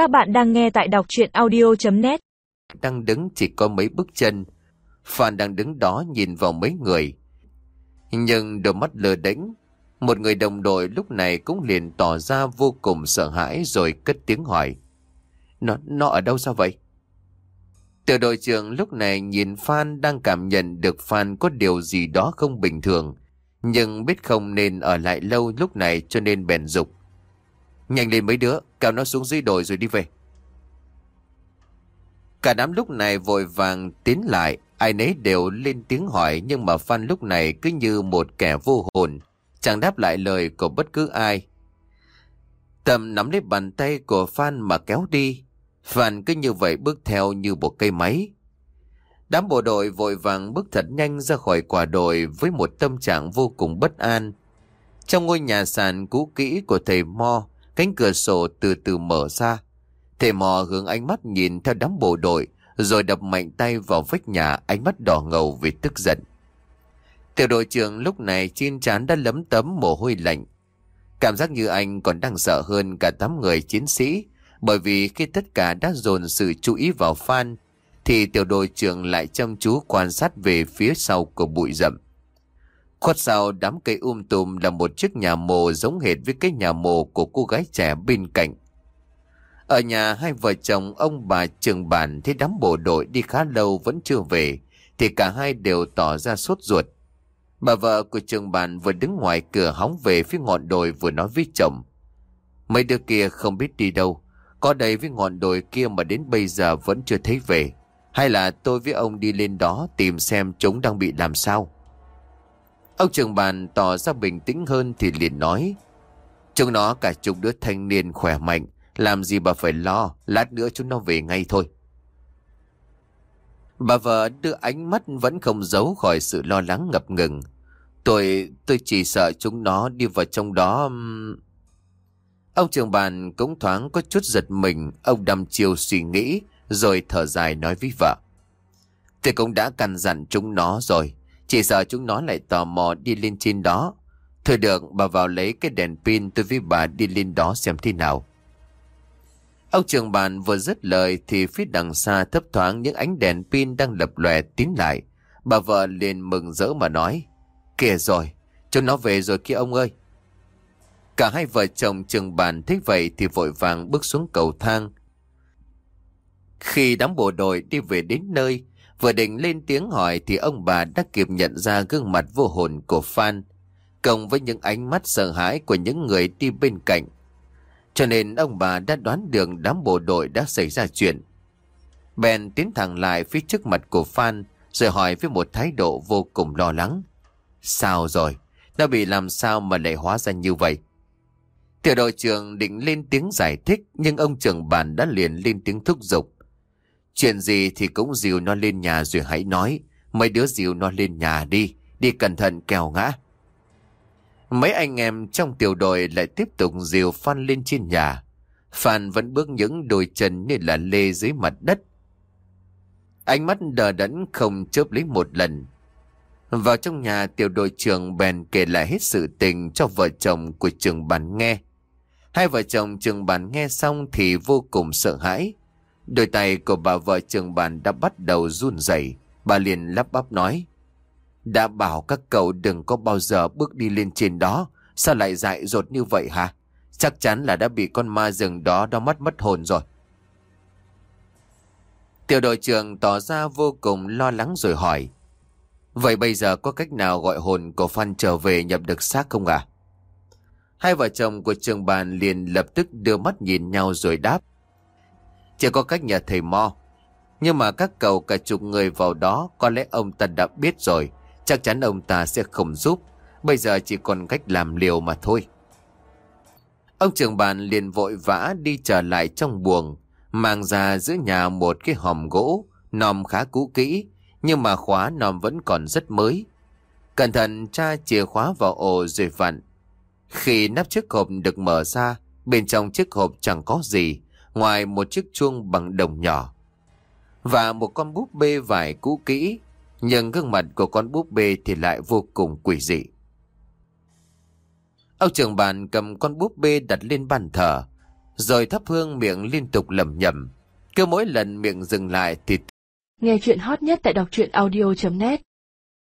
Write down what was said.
Các bạn đang nghe tại đọc chuyện audio.net Đang đứng chỉ có mấy bước chân. Phan đang đứng đó nhìn vào mấy người. Nhưng đôi mắt lờ đánh. Một người đồng đội lúc này cũng liền tỏ ra vô cùng sợ hãi rồi cất tiếng hỏi. Nó, nó ở đâu sao vậy? Tiểu đội trưởng lúc này nhìn Phan đang cảm nhận được Phan có điều gì đó không bình thường. Nhưng biết không nên ở lại lâu lúc này cho nên bèn dục. Nhanh lên mấy đứa, kéo nó xuống dưới đồi rồi đi về. Cả đám lúc này vội vàng tiến lại, ai nấy đều lên tiếng hỏi nhưng mà Phan lúc này cứ như một kẻ vô hồn, chẳng đáp lại lời của bất cứ ai. Tầm nắm lấy bàn tay của Phan mà kéo đi, Phan cứ như vậy bước theo như một cây máy. Đám bộ đội vội vàng bước thật nhanh ra khỏi quả đồi với một tâm trạng vô cùng bất an. Trong ngôi nhà sàn cũ kỹ của thầy Mo, cánh cửa sổ từ từ mở ra. Thầy mò hướng ánh mắt nhìn theo đám bộ đội, rồi đập mạnh tay vào vách nhà ánh mắt đỏ ngầu vì tức giận. Tiểu đội trưởng lúc này trên trán đã lấm tấm mồ hôi lạnh. Cảm giác như anh còn đang sợ hơn cả tám người chiến sĩ, bởi vì khi tất cả đã dồn sự chú ý vào Phan, thì tiểu đội trưởng lại chăm chú quan sát về phía sau của bụi rậm. Khuất sau đám cây um tùm là một chiếc nhà mồ giống hệt với cái nhà mồ của cô gái trẻ bên cạnh. Ở nhà hai vợ chồng ông bà trường bản thấy đám bộ đội đi khá lâu vẫn chưa về, thì cả hai đều tỏ ra sốt ruột. Bà vợ của trường bản vừa đứng ngoài cửa hóng về phía ngọn đồi vừa nói với chồng. Mấy đứa kia không biết đi đâu, có đây với ngọn đồi kia mà đến bây giờ vẫn chưa thấy về. Hay là tôi với ông đi lên đó tìm xem chúng đang bị làm sao? Ông trường bàn tỏ ra bình tĩnh hơn thì liền nói. Chúng nó cả chục đứa thanh niên khỏe mạnh, làm gì bà phải lo, lát nữa chúng nó về ngay thôi. Bà vợ đưa ánh mắt vẫn không giấu khỏi sự lo lắng ngập ngừng. Tôi, tôi chỉ sợ chúng nó đi vào trong đó... Ông trường bàn cũng thoáng có chút giật mình, ông đăm chiều suy nghĩ, rồi thở dài nói với vợ. Tôi cũng đã căn dặn chúng nó rồi, chỉ sợ chúng nó lại tò mò đi lên trên đó. Thôi được, bà vào lấy cái đèn pin tôi với bà đi lên đó xem thế nào. Ông trường bàn vừa dứt lời thì phía đằng xa thấp thoáng những ánh đèn pin đang lập lòe tiến lại. Bà vợ liền mừng rỡ mà nói. Kìa rồi, chúng nó về rồi kia ông ơi. Cả hai vợ chồng trường bàn thấy vậy thì vội vàng bước xuống cầu thang. Khi đám bộ đội đi về đến nơi, vừa định lên tiếng hỏi thì ông bà đã kịp nhận ra gương mặt vô hồn của Phan, cộng với những ánh mắt sợ hãi của những người đi bên cạnh. Cho nên ông bà đã đoán được đám bộ đội đã xảy ra chuyện. Bèn tiến thẳng lại phía trước mặt của Phan, rồi hỏi với một thái độ vô cùng lo lắng. Sao rồi? Nó bị làm sao mà lại hóa ra như vậy? Tiểu đội trưởng định lên tiếng giải thích, nhưng ông trưởng bàn đã liền lên tiếng thúc giục. Chuyện gì thì cũng dìu nó lên nhà rồi hãy nói. Mấy đứa dìu nó lên nhà đi, đi cẩn thận kèo ngã. Mấy anh em trong tiểu đội lại tiếp tục dìu Phan lên trên nhà. Phan vẫn bước những đôi chân như là lê dưới mặt đất. Ánh mắt đờ đẫn không chớp lấy một lần. Vào trong nhà tiểu đội trưởng bèn kể lại hết sự tình cho vợ chồng của trường bản nghe. Hai vợ chồng trường bản nghe xong thì vô cùng sợ hãi. Đôi tay của bà vợ trường bàn đã bắt đầu run rẩy. Bà liền lắp bắp nói. Đã bảo các cậu đừng có bao giờ bước đi lên trên đó. Sao lại dại dột như vậy hả? Chắc chắn là đã bị con ma rừng đó đau mắt mất hồn rồi. Tiểu đội trưởng tỏ ra vô cùng lo lắng rồi hỏi. Vậy bây giờ có cách nào gọi hồn của Phan trở về nhập được xác không à? Hai vợ chồng của trường bàn liền lập tức đưa mắt nhìn nhau rồi đáp. Chỉ có cách nhà thầy Mo. Nhưng mà các cậu cả chục người vào đó có lẽ ông ta đã biết rồi. Chắc chắn ông ta sẽ không giúp. Bây giờ chỉ còn cách làm liều mà thôi. Ông trưởng bàn liền vội vã đi trở lại trong buồng. Mang ra giữa nhà một cái hòm gỗ. Nòm khá cũ kỹ. Nhưng mà khóa nòm vẫn còn rất mới. Cẩn thận tra chìa khóa vào ổ rồi vặn. Khi nắp chiếc hộp được mở ra, bên trong chiếc hộp chẳng có gì, ngoài một chiếc chuông bằng đồng nhỏ. Và một con búp bê vải cũ kỹ, nhưng gương mặt của con búp bê thì lại vô cùng quỷ dị. Ông trưởng bàn cầm con búp bê đặt lên bàn thờ, Rồi thắp hương miệng liên tục lầm nhầm. Cứ mỗi lần miệng dừng lại thì Nghe chuyện hot nhất tại đọc truyện audio.net